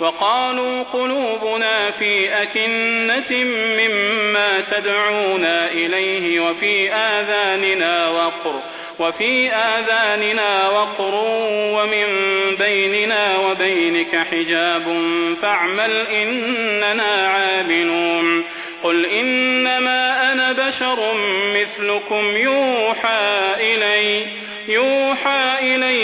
وقالوا قلوبنا في أكنة مما تدعونا إليه وفي آذاننا وقر وفي آذاننا وقر ومن بيننا وبينك حجاب فاعمل إننا عاملون قل إنما أنا بشر مثلكم يوحى إلي يوحى إلي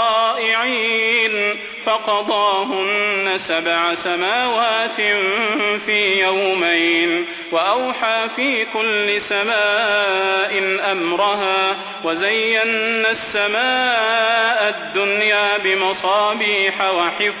فقضاهن سبع سماوات في يومين وأوحى في كل سماء أمرها وزينا السماء الدنيا بمصابيح وحفظا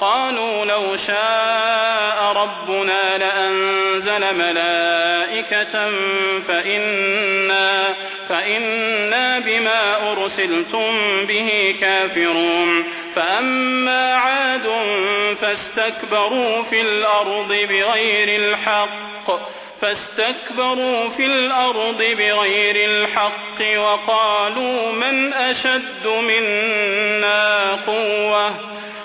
قالوا لو شاء ربنا لأنزل ملائكة فإنا, فإنا بما أرسلتم به كافرون. فأما عاد فاستكبروا في الأرض بغير الحق فاستكبروا في الأرض بغير الحق وقالوا من أشد منا قوة.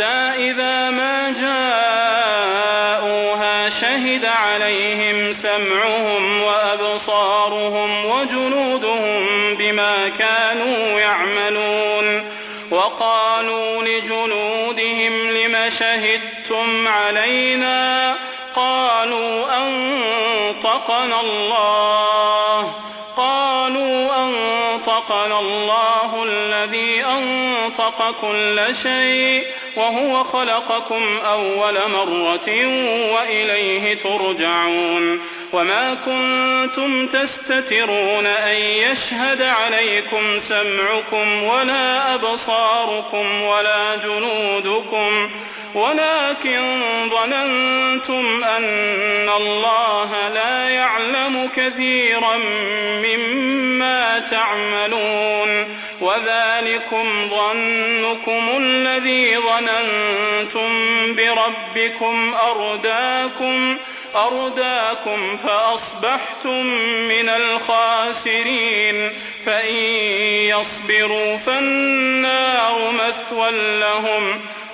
حتى إذا ما جاءوها شهد عليهم سمعهم وأبصارهم وجنودهم بما كانوا يعملون وقالوا لجنودهم لم شهدتم علينا قالوا أن أنطقنا الله قالوا أنطقنا الله الذي أنطق كل شيء وهو خلقكم أول مرة وإليه ترجعون وما كنتم تستترون أن يشهد عليكم سمعكم ولا أبصاركم ولا جنودكم ولكن ظننتم أن الله لا يعلم كثيرا مما تعملون وذلكم ظنكم الذي ظننتم بربكم أرداكم أرداكم فأصبحتم من الخاسرين. فإن يصبروا فالنار مثوى لهم.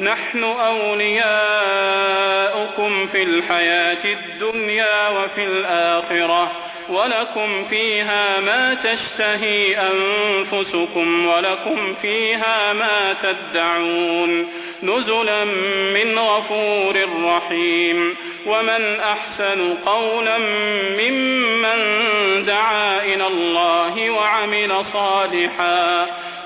نحن أولياؤكم في الحياة الدنيا وفي الآخرة ولكم فيها ما تشتهي أنفسكم ولكم فيها ما تدعون. نزلا من غفور رحيم. ومن أحسن قولا ممن دعا إلى الله وعمل صالحا.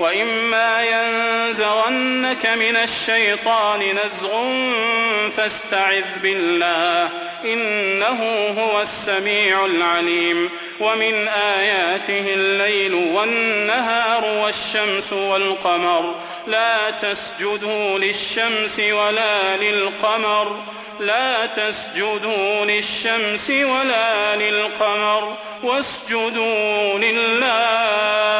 وإما ينزغنك من الشيطان نزغ فاستعذ بالله إنه هو السميع العليم ومن آياته الليل والنهار والشمس والقمر لا تسجدوا للشمس ولا للقمر لا تسجدوا للشمس ولا للقمر واسجدوا لله